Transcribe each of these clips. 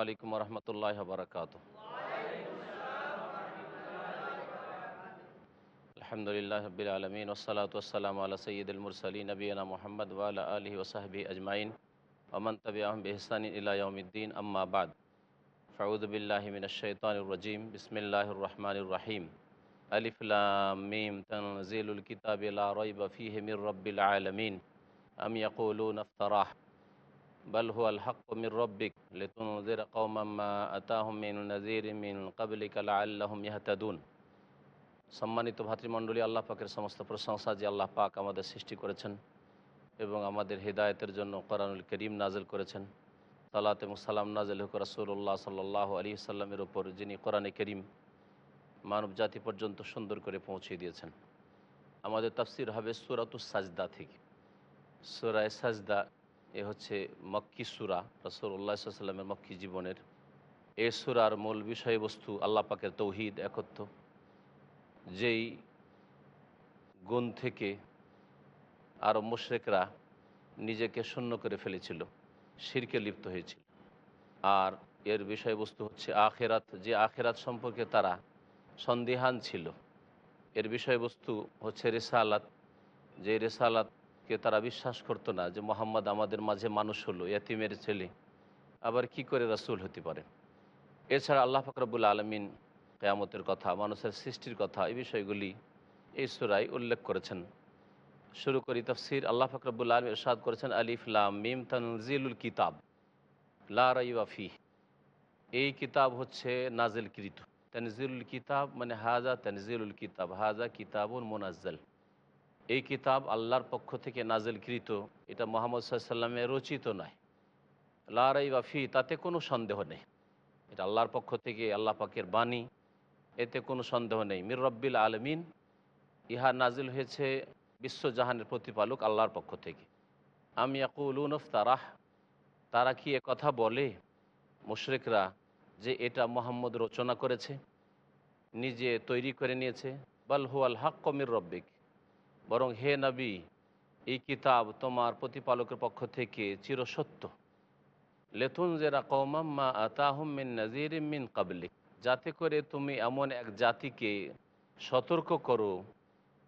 السلام عليكم ورحمة الله وبركاته الحمد لله رب العالمين والصلاة والسلام على سيد المرسلين نبينا محمد وعلى آله وصحبه أجمعين ومن تبعهم بإحسان إلى يوم الدين أما بعد فأعوذ بالله من الشيطان الرجيم بسم الله الرحمن الرحيم বালহু আল হকমির রব্বিক লেতুনজির কৌমাম্মা আতাহমিন নাজির মিন কাবলিকাল আল্লাহম সম্মানিত ভাতৃমণ্ডলী, আল্লাহ পাকের সমস্ত প্রশংসা যে আল্লাহ পাক আমাদের সৃষ্টি করেছেন এবং আমাদের হৃদায়তের জন্য করানুল করিম নাজেল করেছেন। সালাত এবং সালাম নাজেল হুক রাসুল্লাহ সাল্লাল্লাহু আলী সাল্লামের ওপর যিনি কোরআনে করিম মানব জাতি পর্যন্ত সুন্দর করে পৌঁছে দিয়েছেন। আমাদের তাফসির হবে সুরাতুস সাজদা থেকে। সুরায় সাজদা এ হচ্ছে মক্কি সুরা রসুল্লাহ সাল্লামের মক্কি জীবনের। এ সুরার মূল বিষয়বস্তু আল্লাহ পাকের তৌহিদ একত্র যেই গুণ থেকে আরও মুশ্রেকরা নিজেকে শূন্য করে ফেলেছিল, শিরকে লিপ্ত হয়েছিল। আর এর বিষয়বস্তু হচ্ছে আখেরাত, যে আখেরাত সম্পর্কে তারা সন্দেহান ছিল। এর বিষয়বস্তু হচ্ছে রেসালাত, যে রেসালাতকে তারা বিশ্বাস করতো না যে মোহাম্মদ আমাদের মাঝে মানুষ হলো এতিমের ছেলে। আবার কি করে রাসুল হতে পারে? এছাড়া আল্লাহ ফকরাবুল আলমিন কেয়ামতের কথা, মানুষের সৃষ্টির কথা এই বিষয়গুলি এই সুরাই উল্লেখ করেছেন। শুরু করি তফসির। আল্লাহ ফকরাবুল আলম ইরশাদ করেছেন, আলিফ লাম মিম তানজিলুল কিতাব, লা রাইওয়াফি এই কিতাব হচ্ছে নাজিলকৃত। তানজিলুল কিতাব মানে হাজা তানজিলুল কিতাব, হাজা কিতাবুল মোনাজ্জল। এই কিতাব আল্লাহর পক্ষ থেকে নাজিলকৃত, এটা মোহাম্মদ সাল্লামের রচিত নয়। লা রাইওয়াফি তাতে কোনো সন্দেহ নেই। এটা আল্লাহর পক্ষ থেকে আল্লাহ পাকের বাণী, এতে কোনো সন্দেহ নেই। মির রব্বিল আলমিন, ইহা নাজিল হয়েছে বিশ্বজাহানের প্রতিপালক আল্লাহর পক্ষ থেকে। আমি ইয়াকুলুনফ তারাহ তারা কি কথা বলে মুশরেকরা যে এটা মোহাম্মদ রচনা করেছে, নিজে তৈরি করে নিয়েছে? বাল হুয়াল হাক কমির রব্বিক বরং হে নবী, এই কিতাব তোমার প্রতিপালকের পক্ষ থেকে চিরসত্য। লেথুন জেরা কৌমাম্মা আতাহম নাজির নজির মিন কাবলিক যাতে করে তুমি এমন এক জাতিকে সতর্ক করো,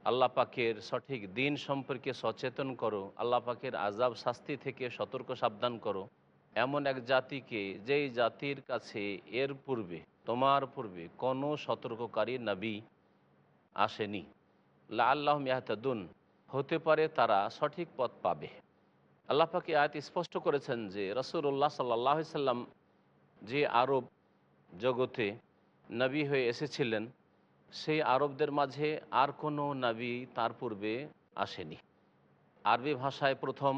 আল্লাহ পাকের সঠিক দিন সম্পর্কে সচেতন করো, আল্লাহ পাকের আজাব শাস্তি থেকে সতর্ক সাবধান করো। এমন এক জাতিকে যেই জাতির কাছে এর পূর্বে, তোমার পূর্বে কোনো সতর্ককারী নবী আসেনি। লা আল্লাহ মিয়াহতাদুন হতে পারে তারা সঠিক পথ পাবে। আল্লাহ পাকে আয়াত স্পষ্ট করেছেন যে রসুল্লাহ সাল্লাহ সাল্লাম যে আরব জগতে নবী হয়ে এসেছিলেন, সেই আরবদের মাঝে আর কোনো নবী তার পূর্বে আসেনি। আরবি ভাষায় প্রথম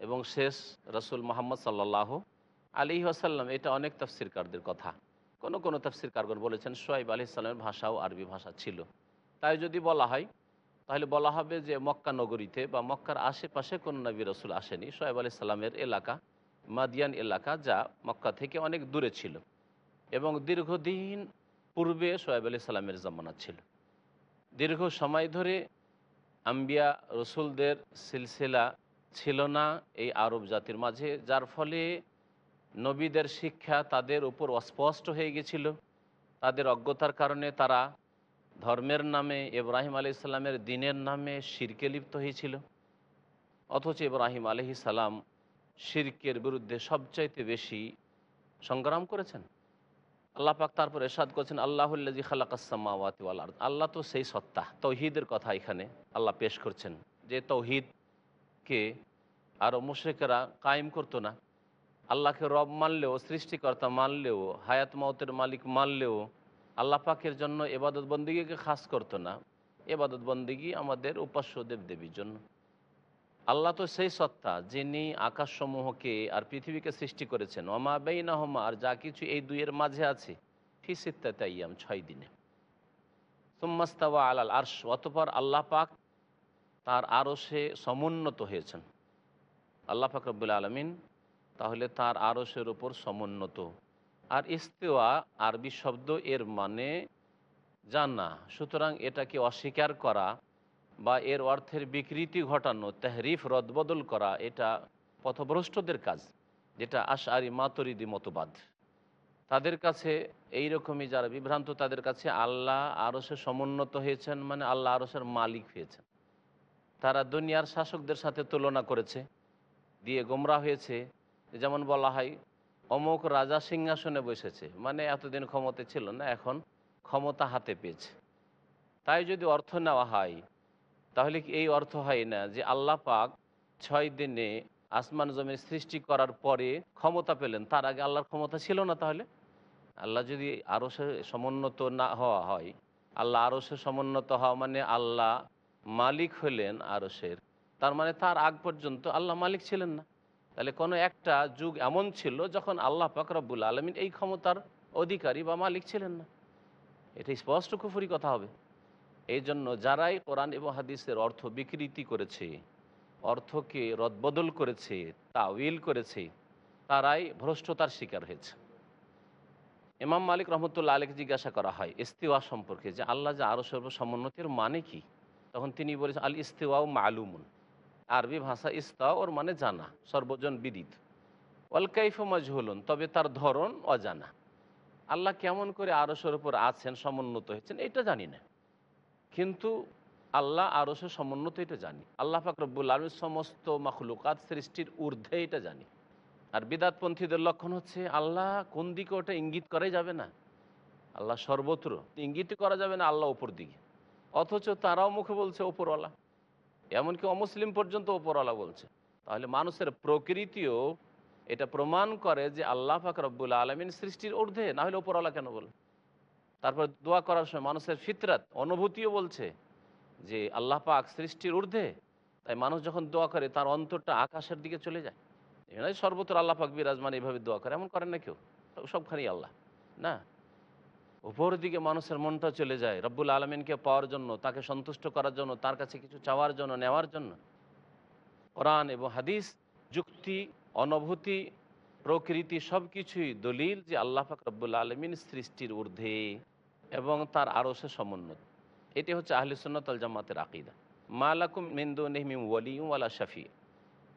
এবং শেষ রসুল মোহাম্মদ সাল্লাহ আলী আসাল্লাম এটা অনেক তফসিরকারদের কথা। কোনো কোনো তফসিরকারগণ বলেছেন সোয়াইব আলি সাল্লামের ভাষাও আরবি ভাষা ছিল। তাই যদি বলা হয়, তাহলে বলা হবে যে মক্কা নগরীতে বা মক্কার আশেপাশে কোনো নবী রসুল আসেনি। সোয়েব আলি সাল্লামের এলাকা, মাদিয়ান এলাকা যা মক্কা থেকে অনেক দূরে ছিল এবং দীর্ঘদিন পূর্বে সোয়েব আলি সাল্লামের জামানা ছিল। দীর্ঘ সময় ধরে আম্বিয়া রসুলদের সিলসিলা ছিল না এই আরব জাতির মাঝে, যার ফলে নবীদের শিক্ষা তাদের উপর অস্পষ্ট হয়ে গেছিল। তাদের অজ্ঞতার কারণে তারা ধর্মের নামে ইব্রাহিম আলি ইসলামের দিনের নামে শিরকে লিপ্ত হয়েছিল। অথচ ইব্রাহিম আলহি সালাম শিরকের বিরুদ্ধে সবচাইতে বেশি সংগ্রাম করেছেন। আল্লাহ পাক তারপর এরশাদ করেছেন আল্লাহুল্লাজি খালাকাসামাওয়াতি আরদ। আল্লাহ তো সেই সত্তা, তৌহিদের কথা এখানে আল্লাহ পেশ করছেন যে তৌহিদকে আরও মুশ্রিকেরা কায়েম করতো না। আল্লাহকে রব মানলেও, সৃষ্টিকর্তা মানলেও, হায়াত মতের মালিক মানলেও আল্লাহ পাকের জন্য এবাদত বন্দিগিকে খাস করতো না। এবাদত বন্দিগি আমাদের উপাস্য দেবদেবীর জন্য। আল্লাহ তো সেই সত্তা যিনি আকাশসমূহকে আর পৃথিবীকে সৃষ্টি করেছেন। অমা বেইনাহমা আর যা কিছু এই দুইয়ের মাঝে আছে ফিসিত্তা তাইয়াম ছয় দিনে। সুম্মাস্তাওয়া আলাল আরশ, অতপর আল্লাহ পাক তার আরও সে সমুন্নত হয়েছেন। আল্লাহ পাক রব্বুল আলমিন তাহলে তার আরসের ওপর সমুন্নত আর ইস্তেওয়া, আরবি শব্দ এর মানে জানা সুতরাং এটাকে অস্বীকার করা বা এর অর্থের বিকৃতি ঘটানো, তেহরিফ, রদবদল করা, এটা পথভ্রষ্টদের কাজ, যেটা আশারি মাতরিদি মতবাদ। তাদের কাছে এই রকমই যারা বিভ্রান্ত, তাদের কাছে আল্লাহ আরসে সমুন্নত হয়েছেন মানে আল্লাহ আরসের মালিক হয়েছেন। তারা দুনিয়ার শাসকদের সাথে তুলনা করেছে, দিয়ে গোমরা হয়েছে। যেমন বলা হয় অমুক রাজা সিংহাসনে বসেছে। মানে এতদিন ক্ষমতা ছিল না, এখন ক্ষমতা হাতে পেয়েছে। তাই যদি অর্থ নেওয়া হয়, তাহলে কি এই অর্থ হয় না যে আল্লাহ পাক ছয় দিনে আসমান জমির সৃষ্টি করার পরে ক্ষমতা পেলেন? তার আগে আল্লাহর ক্ষমতা ছিল না তাহলে? আল্লাহ যদি আরও সে সমুন্নত না হওয়া হয়, আল্লাহ আরও সে সমুন্নত হওয়া মানে আল্লাহ মালিক হলেন আরসের তার মানে তার আগ পর্যন্ত আল্লাহ মালিক ছিলেন না। তাহলে কোনো একটা যুগ এমন ছিল যখন আল্লাহ পাকরাবুল আলমিন এই ক্ষমতার অধিকারী বা মালিক ছিলেন না। এটা স্পষ্ট কুফুরি কথা হবে। এই জন্য যারাই কোরআন এবং হাদিসের অর্থ বিকৃতি করেছে, অর্থকে রদবদল করেছে তাউইল করেছে, তারাই ভ্রষ্টতার শিকার হয়েছে। ইমাম মালিক রহমতুল্লা আলীকে জিজ্ঞাসা করা হয়, ইস্তিওয়া সম্পর্কে যে আল্লাহ যে আরও সর্বসমন্নতির মানে কি? তখন তিনি বলেছেন আল ইস্তিওয়াও মালুমুন। আরবি ভাষা ইস্তা ওর মানে জানা, সর্বজন বিদিত। ওয়াল কাইফ মাজহুলুন, তবে তার ধরন অজানা। আল্লাহ কেমন করে আরসের উপর আছেন, সমুন্নত হয়েছেন, এটা জানি না। কিন্তু আল্লাহ আরসের সমুন্নত, এটা জানি। আল্লাহ ফাকরবুল আলমীর সমস্ত মখলুকাত সৃষ্টির ঊর্ধ্বে, এটা জানি। আর বিদাতপন্থীদের লক্ষণ হচ্ছে, আল্লাহ কোন দিকে ওটা ইঙ্গিত করাই যাবে না? আল্লাহ সর্বত্র। ইঙ্গিত করা যাবে না আল্লাহ ওপর দিকে। অথচ তারাও মুখে বলছে ওপরওয়ালা এমনকি অমুসলিম পর্যন্ত ওপরওয়ালা বলছে। তাহলে মানুষের প্রকৃতিও এটা প্রমাণ করে যে আল্লাহ পাক রব্বুল আলমিন সৃষ্টির ঊর্ধ্বে, না হলে ওপরওয়ালা কেন বল? তারপর দোয়া করার সময় মানুষের ফিতরাত, অনুভূতিও বলছে যে আল্লাহ পাক সৃষ্টির ঊর্ধ্বে, তাই মানুষ যখন দোয়া করে তার অন্তরটা আকাশের দিকে চলে যায়। এখানে সর্বত্র আল্লাহ পাক বিরাজমান এইভাবে দোয়া করে, এমন করেন না কেউ। সবখানি আল্লাহ, না? উপর দিকে মানুষের মনটা চলে যায়। রব্বুল আলমিনকে পাওয়ার জন্য, তাকে সন্তুষ্ট করার জন্য, তার কাছে কিছু চাওয়ার জন্য, নেওয়ার জন্য। কোরআন এবং হাদিস, যুক্তি, অনুভূতি, প্রকৃতি সব কিছুই দলিল যে আল্লাহ পাক রব্বুল আলমিন সৃষ্টির ঊর্ধ্বে এবং তার আরও সে সমুন্নত। এটি হচ্ছে আহলি সুন্নতল জামাতের আকিদা। মালাকুম মিন্দু নেহমিম ওয়ালিউম আলা শাফি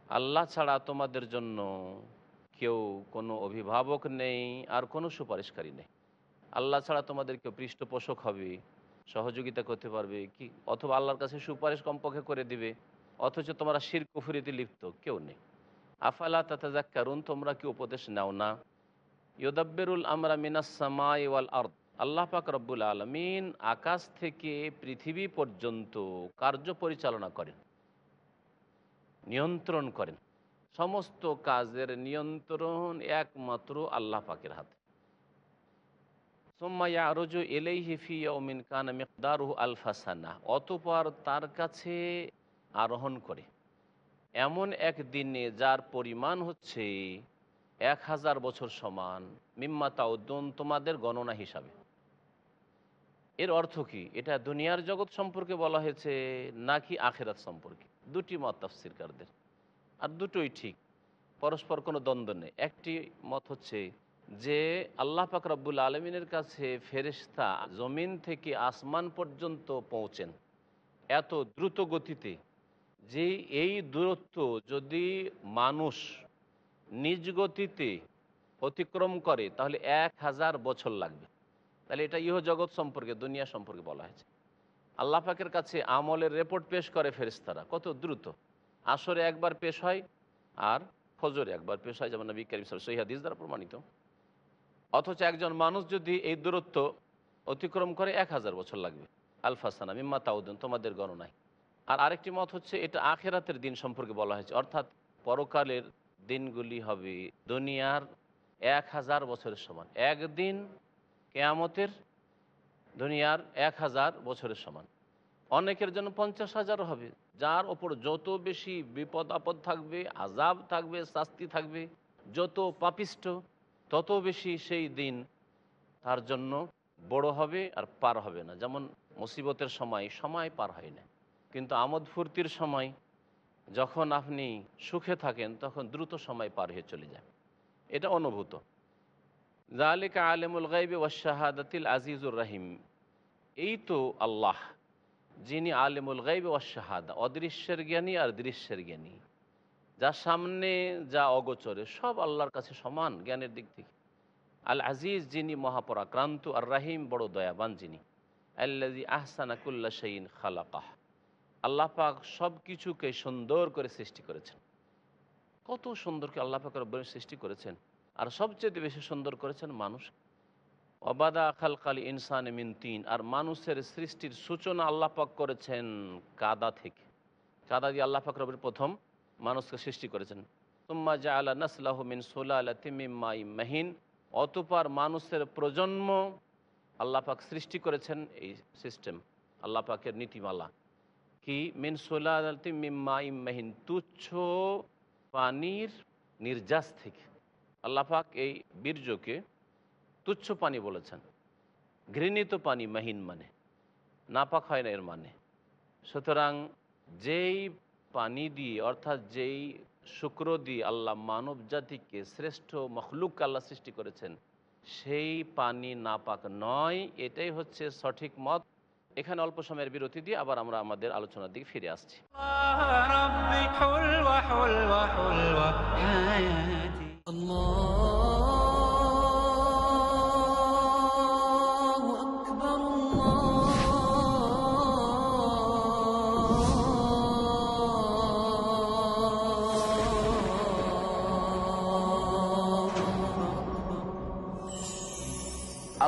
আল্লাহ ছাড়া তোমাদের জন্য কেউ কোনো অভিভাবক নেই আর কোনো সুপারিশকারী নেই। আল্লাহ ছাড়া তোমাদের কেউ পৃষ্ঠপোষক হবে, সহযোগিতা করতে পারবে কি? অথবা আল্লাহর কাছে সুপারিশ কমপক্ষে করে দিবে, অথচ তোমরা শির কুফুরিতে লিপ্ত, কেউ নেই। আফালা তাতাজাক্কারুন তোমরা কি উপদেশ নাও না? ইউদাব্বেরুল আমরা মিনাসমা ওয়াল আর্দ। আল্লাহ পাক রব্বুল আলমিন আকাশ থেকে পৃথিবী পর্যন্ত কার্য পরিচালনা করেন, নিয়ন্ত্রণ করেন। সমস্ত কাজের নিয়ন্ত্রণ একমাত্র আল্লাহ পাকের হাতে। সোম্মাইয়া আরজু এলেই হিফি ওমিন কান মেকদারু আলফাসানা অতপর তার কাছে আরোহণ করে, এমন এক দিনে যার পরিমাণ হচ্ছে এক হাজার বছর সমান, মিম্মা তাউদ্দুন, তোমাদের গণনা হিসাবে। এর অর্থ কি? এটা দুনিয়ার জগৎ সম্পর্কে বলা হয়েছে, নাকি আখেরাত সম্পর্কে? দুটি মত তাফসিরকারদের। আর দুটোই ঠিক, পরস্পর কোনো দ্বন্দ্ব নেই। একটি মত হচ্ছে যে আল্লাহ পাক রব্বুল আলমিনের কাছে ফেরিস্তা জমিন থেকে আসমান পর্যন্ত পৌঁছেন এত দ্রুত গতিতে যে এই দূরত্ব যদি মানুষ নিজ গতিতে অতিক্রম করে, তাহলে এক হাজার বছর লাগবে। তাহলে এটা ইহ জগৎ সম্পর্কে, দুনিয়া সম্পর্কে বলা হয়েছে। আল্লাহ পাকের কাছে আমলের রেপোর্ট পেশ করে ফেরিস্তারা কত দ্রুত। আসরে একবার পেশ হয় আর ফজরে একবার পেশ হয়, যেমন নবী করিম দ্বারা প্রমাণিত। অথচ একজন মানুষ যদি এই দূরত্ব অতিক্রম করে এক হাজার বছর লাগবে। আলফাসানা মিম্মা তাউদ্দিন তোমাদের গণনায় আর আরেকটি মত হচ্ছে, এটা আখেরাতের দিন সম্পর্কে বলা হয়েছে। অর্থাৎ পরকালের দিনগুলি হবে দুনিয়ার এক হাজার বছরের সমান। একদিন কেয়ামতের দুনিয়ার এক হাজার বছরের সমান। অনেকের জন্য পঞ্চাশ হাজার হবে। যার ওপর যত বেশি বিপদ আপদ থাকবে আজাব থাকবে, শাস্তি থাকবে, যত পাপিষ্ট তত বেশি সেই দিন তার জন্য বড় হবে আর পার হবে না। যেমন মুসিবতের সময় সময় পার হয় না। কিন্তু আমোদ ফুর্তির সময় যখন আপনি সুখে থাকেন, তখন দ্রুত সময় পার হয়ে চলে যায়। এটা অনুভূত। জালিকা আলেমুল গাইবে ওয়াশাহাদাতিল আজিজুর রাহিম। এই তো আল্লাহ, যিনি আলেমুল গাইবে ওয়াশাহাদা অদৃশ্যের জ্ঞানী আর দৃশ্যের জ্ঞানী। যার সামনে যা অগোচরে, সব আল্লাহর কাছে সমান জ্ঞানের দিক থেকে। আল আজিজ যিনি মহাপরাক্রান্ত আর রাহিম বড় দয়াবান যিনি। আল্লাজি আহসানাকুল্লা শাইন খালাকাহ। আল্লাহ পাক সব কিছুকে সুন্দর করে সৃষ্টি করেছেন। কত সুন্দরকে আল্লাহ পাক রব্বুল আলামিন সৃষ্টি করেছেন। আর সবচেয়ে বেশি সুন্দর করেছেন মানুষ। অবাদা খালকালি ইনসান মিন তিন। আর মানুষের সৃষ্টির সূচনা আল্লাহ পাক করেছেন কাদা থেকে। কাদা দিয়ে আল্লাহ পাক প্রথম মানুষকে সৃষ্টি করেছেন। তুম্মা জা আলা নাসলাহ মিন সোলা আলা তিমিমাই মাহিন। অতপার মানুষের প্রজন্ম আল্লাহ পাক সৃষ্টি করেছেন এই সিস্টেম আল্লাহ পাকের নীতিমালা। কি? মিন সোলা তিমিমাই মাহিন, তুচ্ছ পানির নির্যাস থেকে। আল্লাহ পাক এই বীর্যকে তুচ্ছ পানি বলেছেন। ঘৃণিত পানি মাহিন মানে নাপাক হয় না এর মানে। সুতরাং যেই পানি দিয়ে অর্থাৎ যেই শুক্র দিয়ে আল্লাহ মানব জাতিকে শ্রেষ্ঠ মখলুক আল্লাহ সৃষ্টি করেছেন সেই পানি নাপাক নয় এটাই হচ্ছে সঠিক মত। এখানে অল্প সময়ের বিরতি দিয়ে আবার আমরা আমাদের আলোচনার দিকে ফিরে আসছি। আল্লাহ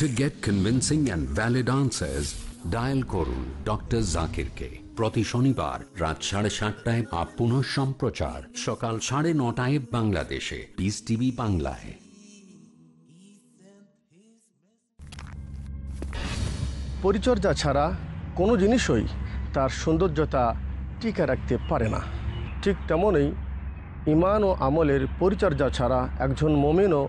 To get convincing and valid answers. Dial করুন ডক্টর জাকিরকে প্রতি শনিবার রাত সাড়ে সাতটায় বা পুনঃ সম্প্রচার সকাল সাড়ে নটায় বাংলাদেশে। পিস টিভি বাংলায়। পরিচর্যা ছাড়া কোনো জিনিসই তার সৌন্দর্যতা টিকে রাখতে পারে না। ঠিক তেমনই ইমান ও আমলের পরিচর্যা ছাড়া একজন মমিনও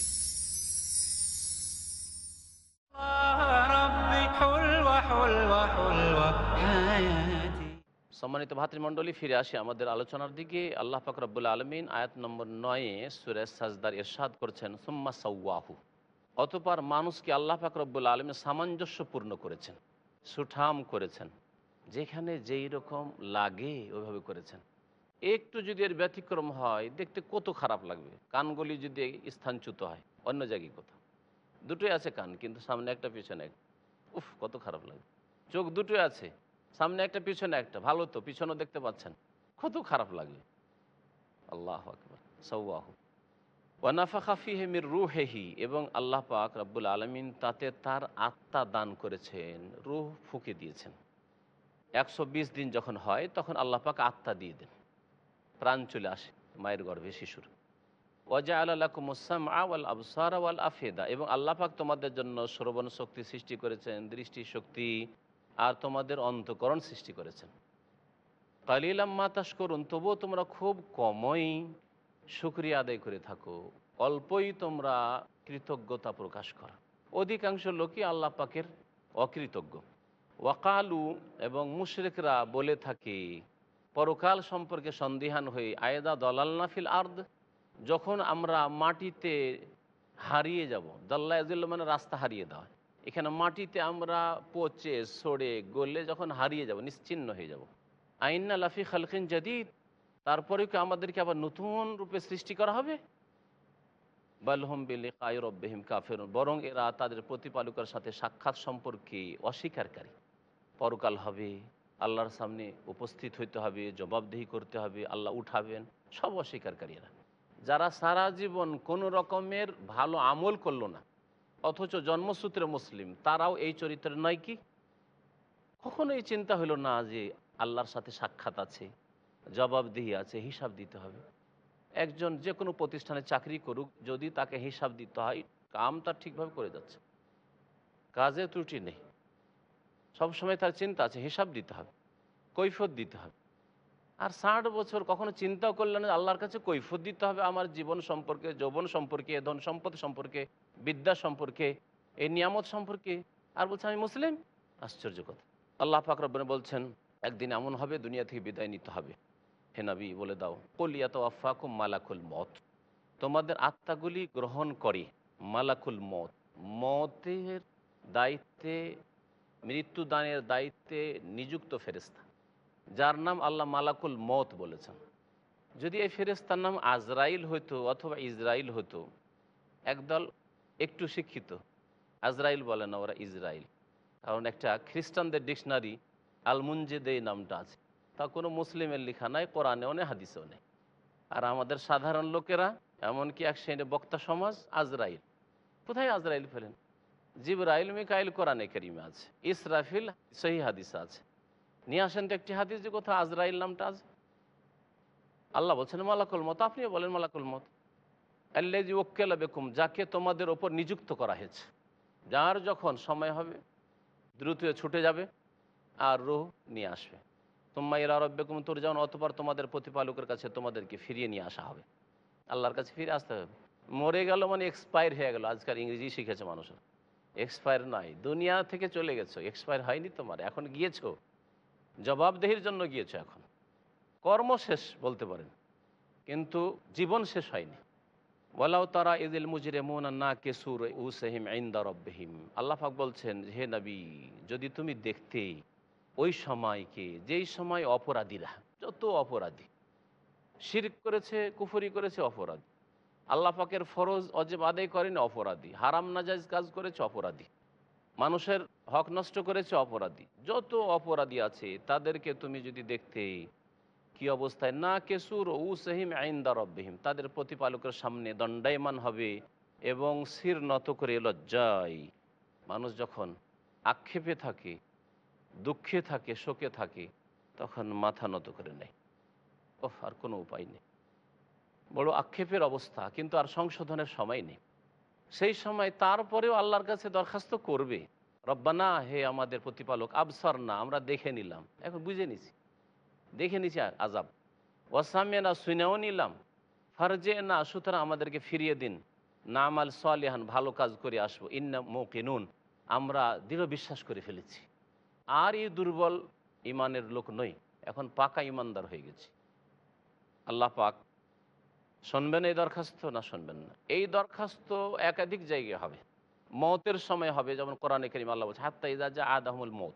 সম্মানিত ভাতৃমণ্ডলী, ফিরে আসি আমাদের আলোচনার দিকে। আল্লাহ পাক রব্বুল আলমিন আয়াত নম্বর নয়ে সুরেশ সাজদার এরশাদ করছেন, সুম্মা সাউয়াহু অতপর মানুষকে আল্লাহ পাক রব্বুল আলমিন সামঞ্জস্যপূর্ণ করেছেন? সুঠাম করেছেন। যেখানে যেই রকম লাগে ওইভাবে করেছেন। একটু যদি এর ব্যতিক্রম হয়, দেখতে কত খারাপ লাগবে। কানগুলি যদি স্থানচ্যুত হয়, অন্য জায়গায় কোথাও। দুটোই আছে কান, কিন্তু সামনে একটা, পিছনে একটা। উফ, কত খারাপ লাগে। চোখ দুটোই আছে। সামনে একটা, পিছনে একটা। ভালো তো, পিছনেও দেখতে পাচ্ছেন। কত খারাপ লাগবে আল্লাহ আকবর। সৌয়াহ ওয়ানাফা খাফি হেমির এবং আল্লাহ পাক রব্বুল আলমিন তাতে তার আত্মা দান করেছেন, রুহ ফুঁকে দিয়েছেন। একশো বিশ দিন যখন হয়, তখন আল্লাহ পাক আত্মা দিয়ে দেন। প্রাণ চলে আসে মায়ের গর্ভে শিশুর। ওয়াজা আল্লাহকুমুসাম আওয়াল আবসার ওয়াল আফেদা। এবং আল্লাহ পাক তোমাদের জন্য শ্রবণ শক্তি সৃষ্টি করেছেন দৃষ্টি শক্তি আর তোমাদের অন্তকরণ সৃষ্টি করেছেন। কালিলাম্মা তাস করুন তবুও তোমরা খুব কমই শুক্রিয়া আদায় করে থাকো, অল্পই তোমরা কৃতজ্ঞতা প্রকাশ করো। অধিকাংশ লোকই আল্লাহ পাকের অকৃতজ্ঞ। ওয়াকালু, এবং মুশরেকরা বলে থাকে, পরকাল সম্পর্কে সন্দিহান হয়ে, আয়েদা দলাল নাফিল আর্দ, যখন আমরা মাটিতে হারিয়ে যাব দাল্লাহ মানে রাস্তা হারিয়ে দেওয়া। এখানে মাটিতে আমরা পচে, সড়ে, গলে যখন হারিয়ে যাব, নিশ্চিন্ন হয়ে যাব। আইন্না লাফি খালখিন জাদিদ, তারপরেও কি আমাদেরকে আবার নতুন রূপে সৃষ্টি করা হবে? বালহম বিল কায়রব্বাহিম কাফের বরং এরা তাদের প্রতিপালকের সাথে সাক্ষাৎ সম্পর্কে অস্বীকারী। পরকাল হবে, আল্লাহর সামনে উপস্থিত হইতে হবে, জবাবদেহি করতে হবে, আল্লাহ উঠাবেন, সব অস্বীকারী এরা। যারা সারা জীবন কোনো রকমের ভালো আমল করল না অথচ জন্মসূত্রে মুসলিম, তারাও এই চরিত্রের নয় কি? কখনো এই চিন্তা হলো না যে আল্লাহর সাথে সাক্ষাৎ আছে, জবাবদিহি আছে, হিসাব দিতে হবে। একজন যে কোনো প্রতিষ্ঠানে চাকরি করুক, যদি তাকে হিসাব দিতে হয়, কাম তার ঠিকভাবে করে যাচ্ছে। কাজে ত্রুটি নেই। সবসময় তার চিন্তা আছে, হিসাব দিতে হবে, কৈফত দিতে হবে। আর ষাট বছর কখনো চিন্তাও করলেন আল্লাহর কাছে কৈফত দিতে হবে আমার জীবন সম্পর্কে, যৌবন সম্পর্কে, ধন সম্পদ সম্পর্কে, বিদ্যা সম্পর্কে, এই নিয়ামত সম্পর্কে। আর বলছে, আমি মুসলিম? আশ্চর্য কথা। আল্লাহ ফাকরবনে বলছেন, একদিন এমন হবে, দুনিয়া থেকে বিদায় নিতে হবে। হে নবী, বলে দাও কলিয়াত আফাকুম মালাকুল মত তোমাদের আত্মাগুলি গ্রহণ করে, মালাকুল মত মতের দায়িত্বে, মৃত্যুদানের দায়িত্বে নিযুক্ত ফেরেস্তা যার নাম আল্লাহ মালাকুল মত বলেছেন। যদি এই ফেরেস্তার নাম আজরাইল হতো অথবা ইসরাইল হতো একদল একটু শিক্ষিত। আজরাইল বলে না, ওরা ইসরাইল কারণ একটা খ্রিস্টানদের ডিকশনারি আলমুঞ্জেদে নামটা আছে। তা কোনো মুসলিমের লেখা নাই, কোরআনেও নেই, হাদিসেও নেই। আর আমাদের সাধারণ লোকেরা, এমনকি এক শ্রেণি বক্তা সমাজ, আজরাইল। কোথায় আজরাইল ফেলেন জিবরাইল, মিকাইল কোরআনে করিমে আছে। ইসরাফিল সহি হাদিস আছে। নিয়ে আসেন তো একটি হাদিস, যে কোথাও আজরাইল নামটা আছে। আল্লাহ বলছেন, মালাকুল মত। আপনিও বলেন, মালাকুল মত। আল্লাজি ওক্কেলা বেকুম, যাকে তোমাদের ওপর নিযুক্ত করা হয়েছে। যার যখন সময় হবে, দ্রুত ছুটে যাবে আর রোহ নিয়ে আসবে। তোমা এরা রব্বেকুম তোর যেমন অতপর তোমাদের প্রতিপালকের কাছে তোমাদেরকে ফিরিয়ে নিয়ে আসা হবে। আল্লাহর কাছে ফিরে আসতে হবে। মরে গেল মানে এক্সপায়ার হয়ে গেল। আজকাল ইংরেজি শিখেছে মানুষের। এক্সপায়ার নাই। দুনিয়া থেকে চলে গেছো। এক্সপায়ার হয়নি তোমার। এখন গিয়েছো। জবাবদেহির জন্য গিয়েছো এখন। কর্ম শেষ বলতে পারেন, কিন্তু জীবন শেষ হয়নি। বলাও তারা ইদিল মুজরে না কেসুর উসহিম আইন্দা রব্বাহিম। আল্লাহাক বলছেন, হে নবী, যদি তুমি দেখতে ওই সময়কে, যেই সময় অপরাধীরা, যত অপরাধী, শিরক করেছে, কুফরি করেছে, অপরাধী। আল্লাহ পাকের ফরজ অজেব আদায় করেন, অপরাধী। হারাম নাজাইজ কাজ করেছে, অপরাধী। মানুষের হক নষ্ট করেছে অপরাধী। যত অপরাধী আছে, তাদেরকে তুমি যদি দেখতে কি অবস্থায়, না, কেসুর উ সহিম আইন্দা রব্বিহিম তাদের প্রতিপালকের সামনে দণ্ডায়মান হবে এবং শির নত করে লজ্জায় মানুষ যখন আক্ষেপে থাকে, দুঃখে থাকে, শোকে থাকে, তখন মাথা নত করে নেয়। ওহ আর কোনো উপায় নেই। বড় আক্ষেপের অবস্থা, কিন্তু আর সংশোধনের সময় নেই। সেই সময় তারপরেও আল্লাহর কাছে দরখাস্ত করবে। রব্বানা, হে আমাদের প্রতিপালক, আবসর না, আমরা দেখে নিলাম। এখন বুঝে নিছি। দেখে নিছি আর আজাব ওয়াসামে না শুনেও নিলাম। ফারজে না, সুতরাং আমাদেরকে ফিরিয়ে দিন। না আমাল সালিহান, ভালো কাজ করে আসব। ইন্না মৌকিনুন, আমরা দৃঢ় বিশ্বাস করে ফেলেছি। আর এই দুর্বল ইমানের লোক নই। এখন পাকা ইমানদার হয়ে গেছি। আল্লাহ পাক শুনবেন এই দরখাস্ত? না, শুনবেন না। এই দরখাস্ত একাধিক জায়গায় হবে। মতের সময় হবে, যেমন কোরআনে করিম আল্লাহ বলছে, হাত্তা যা আদাহমুল মত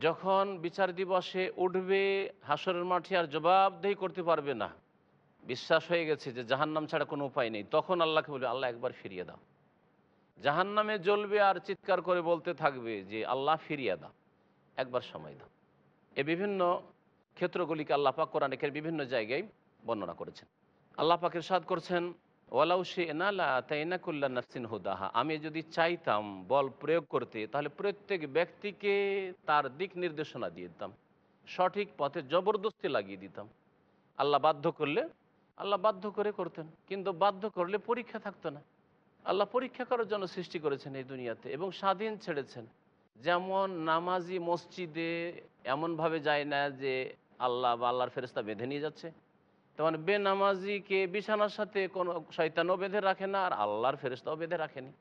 যখন বিচার দিবসে উঠবে, হাসরের মাঠে আর জবাবদেহি করতে পারবে না। বিশ্বাস হয়ে গেছে যে জাহান্নাম ছাড়া কোনো উপায় নেই। তখন আল্লাহকে বলবে, আল্লাহ একবার ফিরিয়ে দাও। জাহান্নামে জ্বলবে আর চিৎকার করে বলতে থাকবে যে, আল্লাহ ফিরিয়ে দাও। একবার সময় দাও। এ বিভিন্ন ক্ষেত্রগুলিকে আল্লাহ পাক কোরআনের বিভিন্ন জায়গায় বর্ণনা করেছেন। আল্লাহ পাকের সাদ করছেন, ওয়ালাউ সে নালা তাইনাকুল্লা নাসিন হুদাহা। আমি যদি চাইতাম বল প্রয়োগ করতে, তাহলে প্রত্যেক ব্যক্তিকে তার দিক নির্দেশনা দিয়ে দিতাম, সঠিক পথে জবরদস্তি লাগিয়ে দিতাম। আল্লাহ বাধ্য করলে, আল্লাহ বাধ্য করে করতেন, কিন্তু বাধ্য করলে পরীক্ষা থাকতো না। আল্লাহ পরীক্ষা করার জন্য সৃষ্টি করেছেন এই দুনিয়াতে এবং স্বাধীন ছেড়েছেন। যেমন নামাজি মসজিদে এমনভাবে যায় না যে আল্লাহ বা আল্লাহর ফেরেস্তা বেঁধে নিয়ে যাচ্ছে তেমন বেনামাজিকে বিছানার সাথে কোনো শয়তানও বেঁধে রাখে না, আর আল্লাহর ফেরেস্তাও বেঁধে রাখেনি।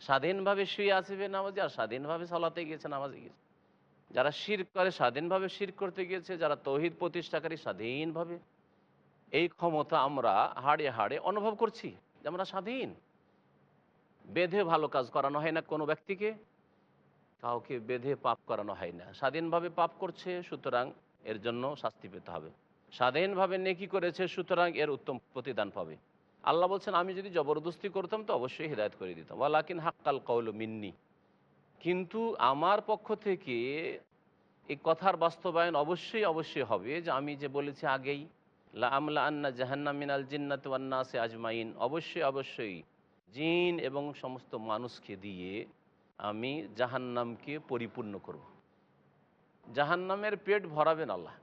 স্বাধীনভাবে শুয়ে আছে বেনামাজি, আর স্বাধীনভাবে সালাতে গিয়েছে, নামাজে গিয়েছে। যারা শির করে, স্বাধীনভাবে শির করতে গিয়েছে, যারা তহিদ প্রতিষ্ঠাকারী, স্বাধীনভাবে। এই ক্ষমতা আমরা হাড়ে হাড়ে অনুভব করছি যে আমরা স্বাধীন। বেঁধে ভালো কাজ করানো হয় না কোনো ব্যক্তিকে, কাউকে বেঁধে পাপ করানো হয় না। স্বাধীনভাবে পাপ করছে, সুতরাং এর জন্য শাস্তি পেতে হবে। স্বাধীনভাবে নেকি করেছে, সুতরাং এর উত্তম প্রতিদান পাবে। আল্লাহ বলছেন, আমি যদি জবরদস্তি করতাম তো অবশ্যই হৃদায়ত করে দিতাম। ওয়ালাকিন হাক্কাল কৌল মিন্নি। কিন্তু আমার পক্ষ থেকে এই কথার বাস্তবায়ন অবশ্যই অবশ্যই হবে যে আমি যে বলেছি আগেই, লা আমলা আন্না জাহান্না মিনাল জিন্নাত ওয়ান্নাসে আজমাইন। অবশ্যই অবশ্যই জিন এবং সমস্ত মানুষকে দিয়ে আমি জাহান্নামকে পরিপূর্ণ করব। জাহান্নামের পেট ভরাবেন আল্লাহ।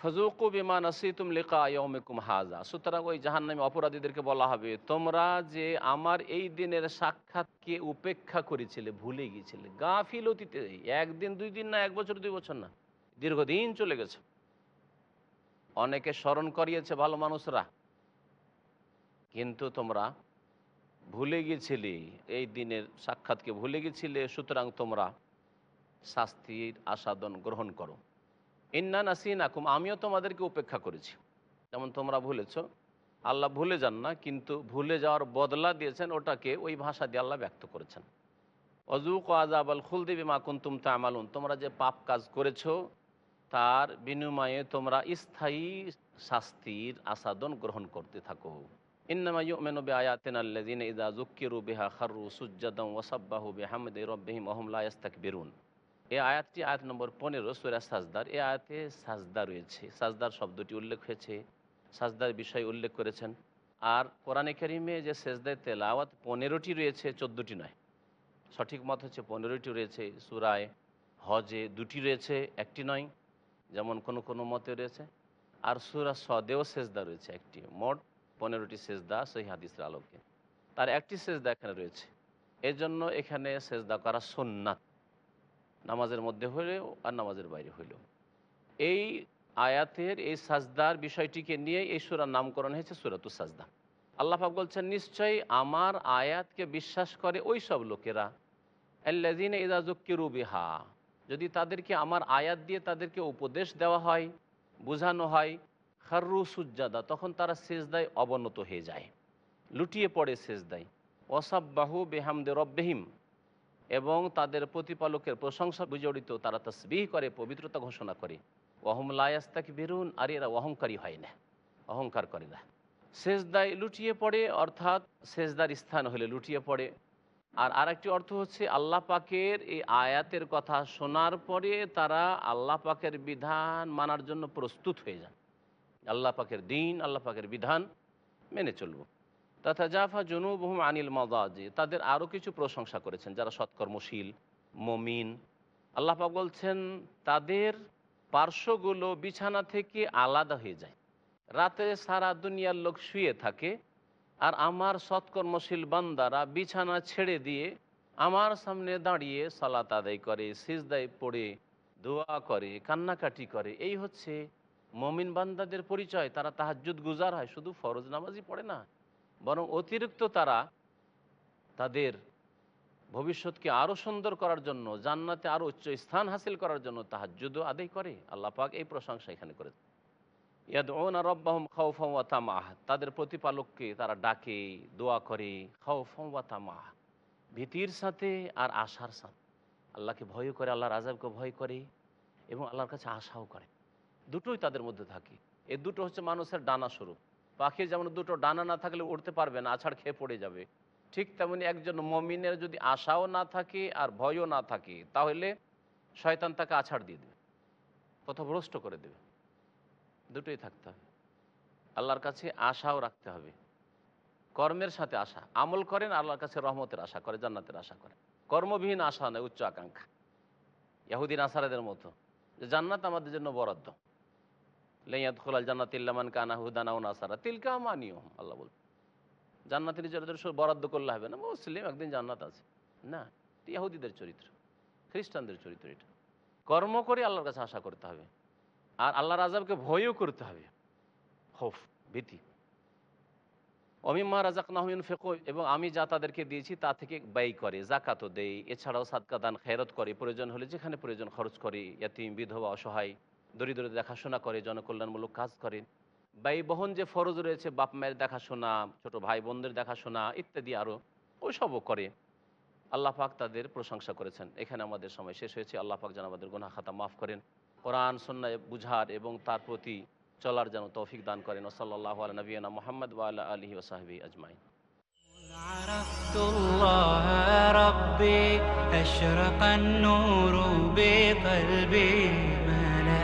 ফজুকু বিমান আসিতুম লেখা আয়মেকুম হাজা সুতরাং ওই জাহান্নামী অপরাধীদেরকে বলা হবে, তোমরা যে আমার এই দিনের সাক্ষাৎকে উপেক্ষা করেছিলে, ভুলে গিয়েছিলে, গাফিল অতীতে, একদিন, দুই দিন না, এক বছর, দুই বছর না, দীর্ঘদিন চলে গেছে। অনেকে স্মরণ করিয়েছে ভালো মানুষরা, কিন্তু তোমরা ভুলে গিয়েছিলে, এই দিনের সাক্ষাৎকে ভুলে গেছিলে সুতরাং তোমরা শাস্তির আসাদন গ্রহণ করো। ইন্না নাসিন আকুম আমিও তোমাদেরকে উপেক্ষা করেছি। যেমন তোমরা ভুলেছ, আল্লাহ ভুলে যান না, কিন্তু ভুলে যাওয়ার বদলা দিয়েছেন ওটাকে ওই ভাষা দিয়ে আল্লাহ ব্যক্ত করেছেন। অজুক আজাব আল খুলদিবি মা কুন্তুম তামালুন তোমরা যে পাপ কাজ করেছ, তার বিনিময়ে তোমরা স্থায়ী শাস্তির আসাদন গ্রহণ করতে থাকো। ইন্নামা ইউমিনু বিআয়াতিনা আল্লাযিনা ইযা যুক্কিরু বিহা খাররু সুজ্জাদান ওয়া সাব্বাহু বিহামদি রাব্বিহিম ওয়া হুম লা ইস্তাকবিরুন এই আয়াতটি আয়াত নম্বর পনেরো, সুরা সাজদার। এই আয়াতে সাজদা রয়েছে। সাজদার শব্দটি উল্লেখ হয়েছে। সাজদার বিষয় উল্লেখ করেছেন। আর কোরআনে কারিমে যে সেজদায় তেলাওয়াত পনেরোটি রয়েছে, চোদ্দোটি নয়। সঠিক মত হচ্ছে পনেরোটি রয়েছে। সুরায় হজে দুটি রয়েছে, একটি নয়। যেমন কোনো কোনো মতে রয়েছে। আর সুরা সদেও সেজদা রয়েছে, একটি। মোট পনেরোটি সেজদা সেই হাদিসের আলোকে। তার একটি সেজদা এখানে রয়েছে। এজন্য এখানে সেজদা করা সোননাথ নামাজের মধ্যে হলেও আর নামাজের বাইরে হইলেও। এই আয়াতের, এই সাজদার বিষয়টিকে নিয়ে এই সুরার নামকরণ হয়েছে সুরাতু সাজদা। আল্লাহাক বলছেন, নিশ্চয়ই আমার আয়াতকে বিশ্বাস করে ওই সব লোকেরা। আল্লাদিন ইদাজুক্কিরু বিহা। যদি তাদেরকে আমার আয়াত দিয়ে তাদেরকে উপদেশ দেওয়া হয়, বোঝানো হয়, খাররু সুজ্জাদা, তখন তারা সেজদায় অবনত হয়ে যায়। লুটিয়ে পড়ে সেজদায়। অসাব্বাহু বেহামদে রব্বেহিম। এবং তাদের প্রতিপালকের প্রশংসা বিজড়িত তারা তসবিহ করে, পবিত্রতা ঘোষণা করে। ওহম লায়াস্তাক বেরুন আর এরা অহংকারী হয় না। অহংকার করে না। সেজদায় লুটিয়ে পড়ে, অর্থাৎ সেজদার স্থান হলে লুটিয়ে পড়ে। আর আরেকটি অর্থ হচ্ছে, আল্লাহ পাকের এই আয়াতের কথা শোনার পরে তারা আল্লাহ পাকের বিধান মানার জন্য প্রস্তুত হয়ে যান। আল্লাহ পাকের দিন, আল্লাহ পাকের বিধান মেনে চলব। তথা জাফা জনুবহম আনিল মদাজে, তাদের আরও কিছু প্রশংসা করেছেন যারা সৎকর্মশীল, মমিন। আল্লাহ বলছেন, তাদের পার্শ্বগুলো বিছানা থেকে আলাদা হয়ে যায়। রাতে সারা দুনিয়ার লোক শুয়ে থাকে, আর আমার সৎকর্মশীল বান্দারা বিছানা ছেড়ে দিয়ে আমার সামনে দাঁড়িয়ে সালাত আদায় করে, সিজদায় পড়ে, দোয়া করে, কান্নাকাটি করে। এই হচ্ছে মমিন বান্দাদের পরিচয়। তারা তাহাজুদ গুজার হয়, শুধু ফরজ নামাজই পড়ে না। বরং অতিরিক্ত তারা তাদের ভবিষ্যৎকে আরও সুন্দর করার জন্য, জান্নাতে আরও উচ্চ স্থান হাসিল করার জন্য তাহাজ্জুদও আদায় করে। আল্লাহ পাক এই প্রশংসা এখানে করে। ইয়াদ ওনা রব্বাহম তাদের প্রতিপালককে তারা ডাকে, দোয়া করে খাউফম ওয়াতামাহ ভীতির সাথে আর আশার সাথে। আল্লাহকে ভয় করে, আল্লাহর আজাবকে ভয় করে এবং আল্লাহর কাছে আশাও করে। দুটোই তাদের মধ্যে থাকে। এ দুটো হচ্ছে মানুষের ডানা স্বরূপ। পাখির যেমন দুটো ডানা না থাকলে উড়তে পারবে না, আছাড় খেয়ে পড়ে যাবে। ঠিক তেমনি একজন মমিনের যদি আশাও না থাকে আর ভয়ও না থাকে, তাহলে শয়তান তাকে আছাড় দিয়ে দেবে, পথভ্রষ্ট করে দেবে। দুটোই থাকতে হবে। আল্লাহর কাছে আশাও রাখতে হবে। কর্মের সাথে আশা, আমল করেন, আল্লাহর কাছে রহমতের আশা করে, জান্নাতের আশা করে। কর্মবিহীন আশা নয়, উচ্চ আকাঙ্ক্ষা। ইয়াহুদিন আসারাদের মতো। যে জান্নাত আমাদের জন্য বরাদ্দ। খোলাল জান্নাতের বরাদ্দ করলে হবে না। মুসলিম একদিন জান্নাত আছে। না চরিত্র, খ্রিস্টানদের চরিত্র এটা। কর্ম করে আল্লাহর কাছে আশা করতে হবে। আর আল্লাহর আজাবকে ভয়ও করতে হবে। হোফ ভীতি। অমিম্মা রাজাক নাহমিন ফেকো এবং আমি যা তাদেরকে দিয়েছি তা থেকে ব্যয় করে জাকাতও দেয় এছাড়াও সাদকা দান, খেরত করে, প্রয়োজন হলে যেখানে প্রয়োজন খরচ করে, ইয়াতিম, বিধবা, অসহায়। দরিদ্র দেখাশোনা করে জনকল্যাণমূলক কাজ করে ব্যয় বহন যে ফরজ রয়েছে বাপ মায়ের দেখাশোনা ছোট ভাই বোনদের দেখাশোনা ইত্যাদি আরও ওইসবও করে আল্লাহ পাক তাদের প্রশংসা করেছেন এখানে আমাদের সময় শেষ হয়েছে আল্লাহ পাক যেন আমাদের গুনা খাতা মাফ করেন কোরআন সন্ন্যায় বুঝার এবং তার প্রতি চলার যেন তৌফিক দান করেন ওসল্লাহ আল নবীনা মোহাম্মদ ওয়াল্লা আলহি ওসাহাবি আজমাইন عرفت الله ربي أشرق النور بقلبي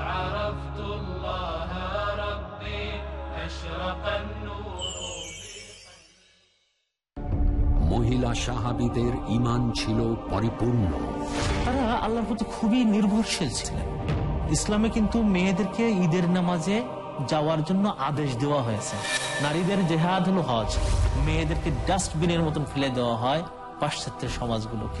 عرفت الله ربي أشرق النور মহিলা সাহাবিদের ইমান ছিল পরিপূর্ণ তারা আল্লাহর প্রতি খুবই নির্ভরশীল ছিলেন ইসলামে কিন্তু মেয়েদেরকে ঈদের নামাজে যাওয়ার জন্য আদেশ দেওয়া হয়েছে নারীদের জেহাদ হলো হজ মেয়েদেরকে ডাস্টবিনের মতন ফেলে দেওয়া হয় পাশ্চাত্যের সমাজগুলোকে